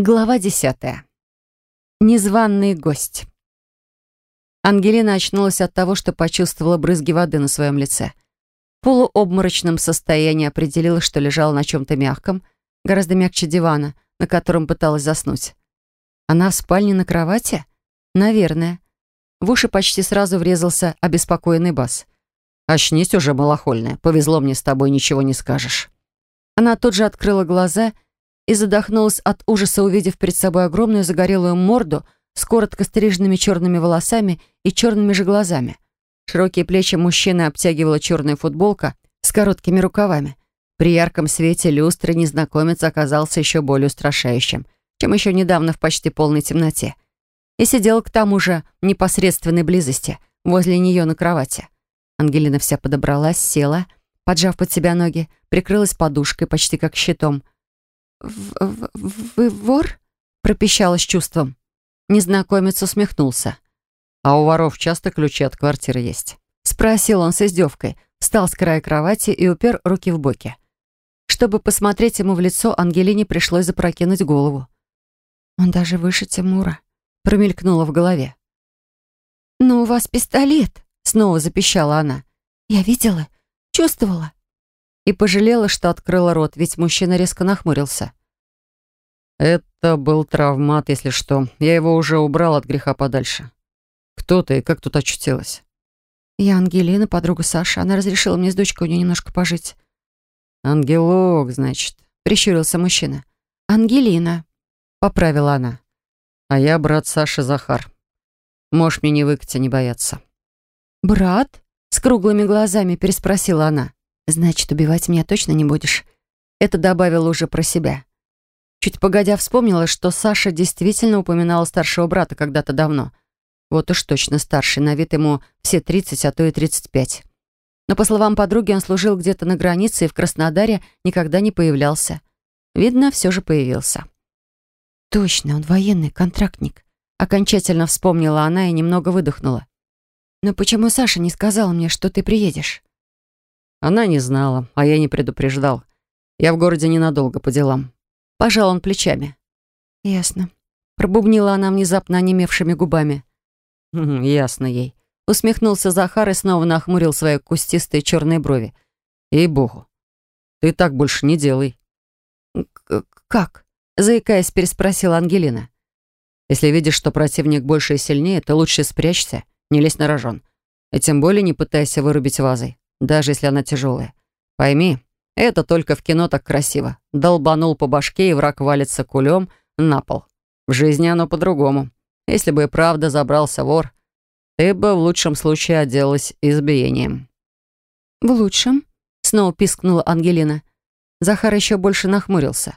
Глава десятая. Незваный гость. Ангелина очнулась от того, что почувствовала брызги воды на своем лице. В полуобморочном состоянии определила, что лежала на чем-то мягком, гораздо мягче дивана, на котором пыталась заснуть. Она в спальне на кровати? Наверное. В уши почти сразу врезался обеспокоенный бас. «Очнись уже, малохольная. Повезло мне с тобой, ничего не скажешь». Она тут же открыла глаза и задохнулась от ужаса, увидев перед собой огромную загорелую морду с коротко стриженными черными волосами и черными же глазами. Широкие плечи мужчины обтягивала черная футболка с короткими рукавами. При ярком свете люстры незнакомец оказался еще более устрашающим, чем еще недавно в почти полной темноте. И сидел к тому же в непосредственной близости, возле нее на кровати. Ангелина вся подобралась, села, поджав под себя ноги, прикрылась подушкой, почти как щитом — «Вы вор?» — пропищала с чувством. Незнакомец усмехнулся. «А у воров часто ключи от квартиры есть?» Спросил он с издевкой, встал с края кровати и упер руки в боки. Чтобы посмотреть ему в лицо, Ангелине пришлось запрокинуть голову. «Он даже выше Тимура», — промелькнуло в голове. «Но у вас пистолет», — снова запищала она. «Я видела, чувствовала и пожалела, что открыла рот, ведь мужчина резко нахмурился. «Это был травмат, если что. Я его уже убрал от греха подальше. Кто ты и как тут очутилась?» «Я Ангелина, подруга Саши. Она разрешила мне с дочкой у нее немножко пожить». «Ангелок, значит», — прищурился мужчина. «Ангелина», — поправила она. «А я брат Саши Захар. Можешь мне не выкать, а не бояться». «Брат?» — с круглыми глазами переспросила она. «Значит, убивать меня точно не будешь?» Это добавила уже про себя. Чуть погодя вспомнила, что Саша действительно упоминала старшего брата когда-то давно. Вот уж точно старший, на вид ему все 30, а то и 35. Но, по словам подруги, он служил где-то на границе и в Краснодаре никогда не появлялся. Видно, все же появился. «Точно, он военный, контрактник», — окончательно вспомнила она и немного выдохнула. «Но почему Саша не сказал мне, что ты приедешь?» Она не знала, а я не предупреждал. Я в городе ненадолго по делам. Пожал он плечами. «Ясно». Пробубнила она внезапно онемевшими губами. «Ясно ей». Усмехнулся Захар и снова нахмурил свои кустистые черные брови. «Ей-богу, ты так больше не делай». «Как?» Заикаясь, переспросила Ангелина. «Если видишь, что противник больше и сильнее, то лучше спрячься, не лезь на рожон. И тем более не пытайся вырубить вазой даже если она тяжелая. Пойми, это только в кино так красиво. Долбанул по башке, и враг валится кулем на пол. В жизни оно по-другому. Если бы и правда забрался вор, ты бы в лучшем случае отделалась избиением». «В лучшем?» — снова пискнула Ангелина. Захар еще больше нахмурился.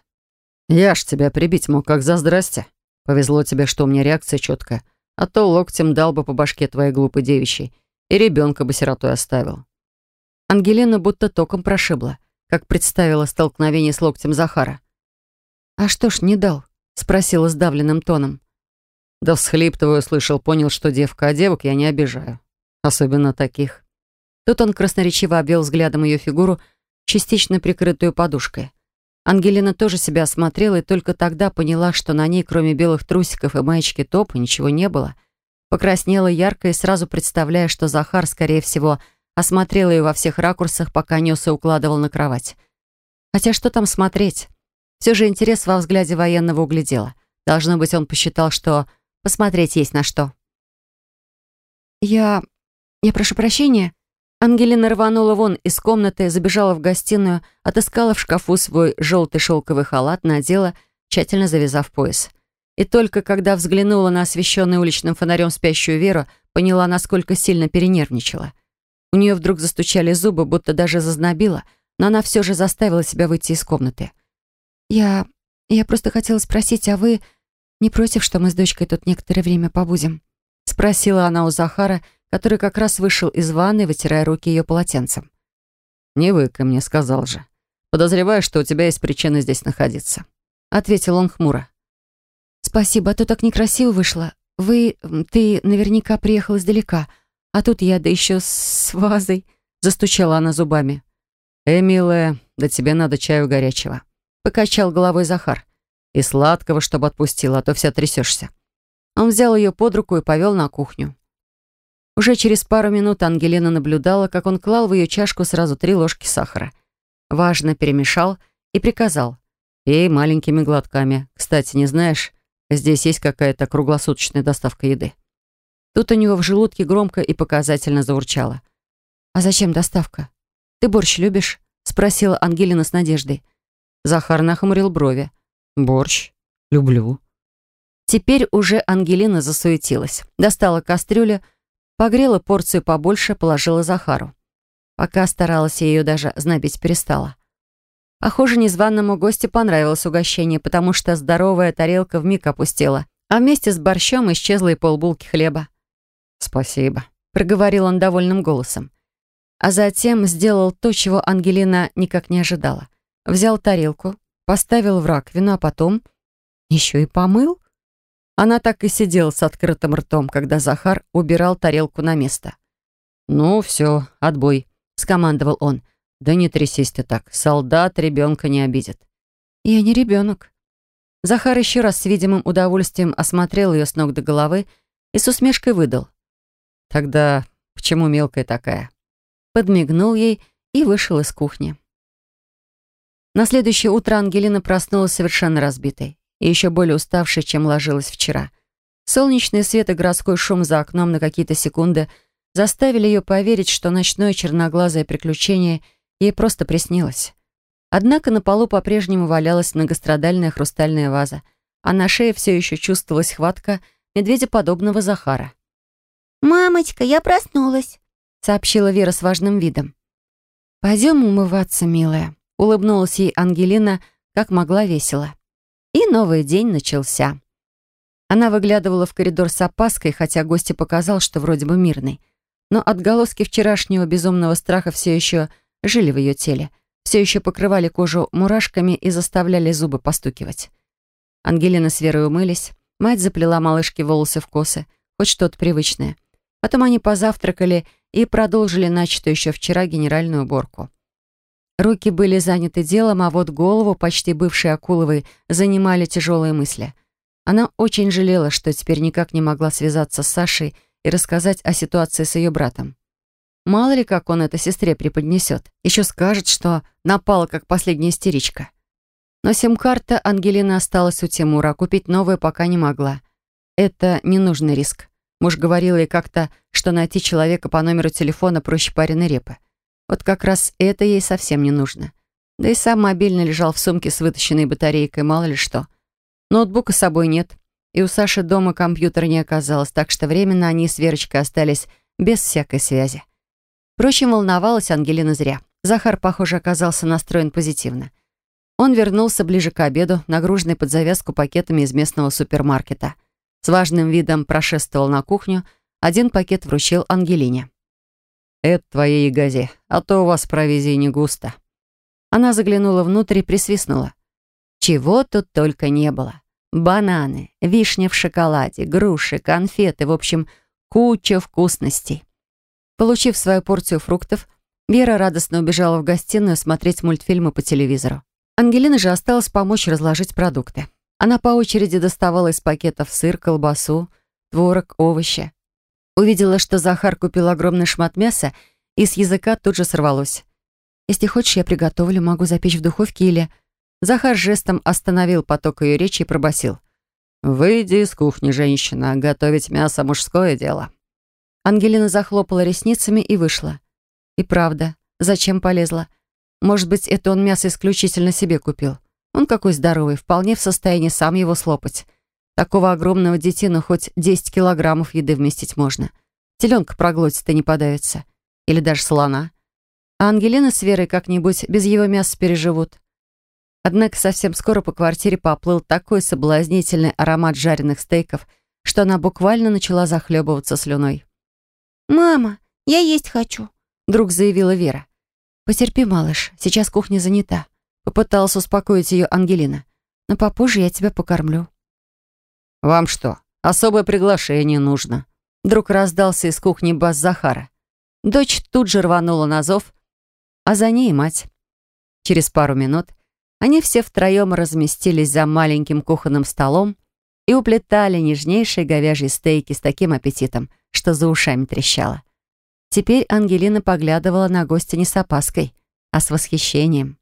«Я ж тебя прибить мог, как за здрасте. Повезло тебе, что у меня реакция четкая, а то локтем дал бы по башке твоей глупой девичьей и ребенка бы сиротой оставил. Ангелина будто током прошибла, как представила столкновение с локтем Захара. «А что ж не дал?» — спросила сдавленным тоном. Да всхлип твой услышал, понял, что девка, а девок я не обижаю. Особенно таких. Тут он красноречиво обвел взглядом ее фигуру, частично прикрытую подушкой. Ангелина тоже себя осмотрела и только тогда поняла, что на ней, кроме белых трусиков и маечки топа, ничего не было. Покраснела ярко и сразу представляя, что Захар, скорее всего, осмотрел ее во всех ракурсах, пока нес и укладывал на кровать. Хотя что там смотреть? Все же интерес во взгляде военного углядела. Должно быть, он посчитал, что посмотреть есть на что. «Я... я прошу прощения». Ангелина рванула вон из комнаты, забежала в гостиную, отыскала в шкафу свой желтый шелковый халат, надела, тщательно завязав пояс. И только когда взглянула на освещенную уличным фонарем спящую Веру, поняла, насколько сильно перенервничала. У нее вдруг застучали зубы, будто даже зазнобило, но она все же заставила себя выйти из комнаты. «Я... я просто хотела спросить, а вы не против, что мы с дочкой тут некоторое время побудем?» Спросила она у Захара, который как раз вышел из ванны, вытирая руки ее полотенцем. «Не вы ко мне, сказал же. Подозреваю, что у тебя есть причина здесь находиться», — ответил он хмуро. «Спасибо, а то так некрасиво вышло. Вы... ты наверняка приехал издалека, а тут я, да еще с вазой. Застучала она зубами. «Э, милая, да тебе надо чаю горячего». Покачал головой Захар. И сладкого, чтобы отпустила, а то вся трясешься». Он взял ее под руку и повел на кухню. Уже через пару минут Ангелина наблюдала, как он клал в ее чашку сразу три ложки сахара. Важно перемешал и приказал. «Пей маленькими глотками. Кстати, не знаешь, здесь есть какая-то круглосуточная доставка еды». Тут у него в желудке громко и показательно заурчало. «А зачем доставка? Ты борщ любишь?» — спросила Ангелина с надеждой. Захар нахмурил брови. «Борщ? Люблю». Теперь уже Ангелина засуетилась. Достала кастрюлю, погрела порцию побольше, положила Захару. Пока старалась, ее даже знобить перестала. Похоже, незваному гостю понравилось угощение, потому что здоровая тарелка вмиг опустела, а вместе с борщом исчезла и полбулки хлеба. «Спасибо», — проговорил он довольным голосом. А затем сделал то, чего Ангелина никак не ожидала. Взял тарелку, поставил в раковину, а потом еще и помыл. Она так и сидела с открытым ртом, когда Захар убирал тарелку на место. «Ну, все, отбой», — скомандовал он. «Да не трясись ты так. Солдат ребенка не обидит». «Я не ребенок». Захар еще раз с видимым удовольствием осмотрел ее с ног до головы и с усмешкой выдал. «Тогда почему мелкая такая?» Подмигнул ей и вышел из кухни. На следующее утро Ангелина проснулась совершенно разбитой и еще более уставшей, чем ложилась вчера. Солнечный свет и городской шум за окном на какие-то секунды заставили ее поверить, что ночное черноглазое приключение — Ей просто приснилось. Однако на полу по-прежнему валялась многострадальная хрустальная ваза, а на шее все еще чувствовалась хватка медведеподобного Захара. «Мамочка, я проснулась», — сообщила Вера с важным видом. «Пойдем умываться, милая», — улыбнулась ей Ангелина, как могла весело. И новый день начался. Она выглядывала в коридор с опаской, хотя гости показал, что вроде бы мирный. Но отголоски вчерашнего безумного страха все еще жили в ее теле, все еще покрывали кожу мурашками и заставляли зубы постукивать. Ангелина с Верой умылись, мать заплела малышке волосы в косы, хоть что-то привычное. Потом они позавтракали и продолжили начатую еще вчера генеральную уборку. Руки были заняты делом, а вот голову, почти бывшей Акуловой, занимали тяжелые мысли. Она очень жалела, что теперь никак не могла связаться с Сашей и рассказать о ситуации с ее братом. Мало ли, как он это сестре преподнесет. Еще скажет, что напала, как последняя истеричка. Но сим-карта Ангелина осталась у Тимура, а купить новую пока не могла. Это ненужный риск. Муж говорил ей как-то, что найти человека по номеру телефона проще пареной репы. Вот как раз это ей совсем не нужно. Да и сам мобильный лежал в сумке с вытащенной батарейкой, мало ли что. Ноутбука с собой нет, и у Саши дома компьютера не оказалось, так что временно они с Верочкой остались без всякой связи. Впрочем, волновалась Ангелина зря. Захар, похоже, оказался настроен позитивно. Он вернулся ближе к обеду, нагруженный под завязку пакетами из местного супермаркета. С важным видом прошествовал на кухню, один пакет вручил Ангелине. «Это твоей ягозе, а то у вас провизии не густо». Она заглянула внутрь и присвистнула. Чего тут только не было. Бананы, вишня в шоколаде, груши, конфеты, в общем, куча вкусностей. Получив свою порцию фруктов, Вера радостно убежала в гостиную смотреть мультфильмы по телевизору. Ангелина же осталась помочь разложить продукты. Она по очереди доставала из пакетов сыр, колбасу, творог, овощи. Увидела, что Захар купил огромный шмат мяса, и с языка тут же сорвалось. «Если хочешь, я приготовлю, могу запечь в духовке или...» Захар жестом остановил поток ее речи и пробасил. «Выйди из кухни, женщина. Готовить мясо — мужское дело». Ангелина захлопала ресницами и вышла. И правда, зачем полезла? Может быть, это он мясо исключительно себе купил. Он какой здоровый, вполне в состоянии сам его слопать. Такого огромного детину хоть 10 килограммов еды вместить можно. Теленка проглотит и не подавится. Или даже слона. А Ангелина с Верой как-нибудь без его мяса переживут. Однако совсем скоро по квартире поплыл такой соблазнительный аромат жареных стейков, что она буквально начала захлебываться слюной. «Мама, я есть хочу», — вдруг заявила Вера. «Потерпи, малыш, сейчас кухня занята», — попыталась успокоить ее Ангелина. «Но попозже я тебя покормлю». «Вам что, особое приглашение нужно?» Вдруг раздался из кухни бас Захара. Дочь тут же рванула на зов, а за ней мать. Через пару минут Они все втроем разместились за маленьким кухонным столом и уплетали нежнейшие говяжьи стейки с таким аппетитом, что за ушами трещало. Теперь Ангелина поглядывала на гостя не с опаской, а с восхищением.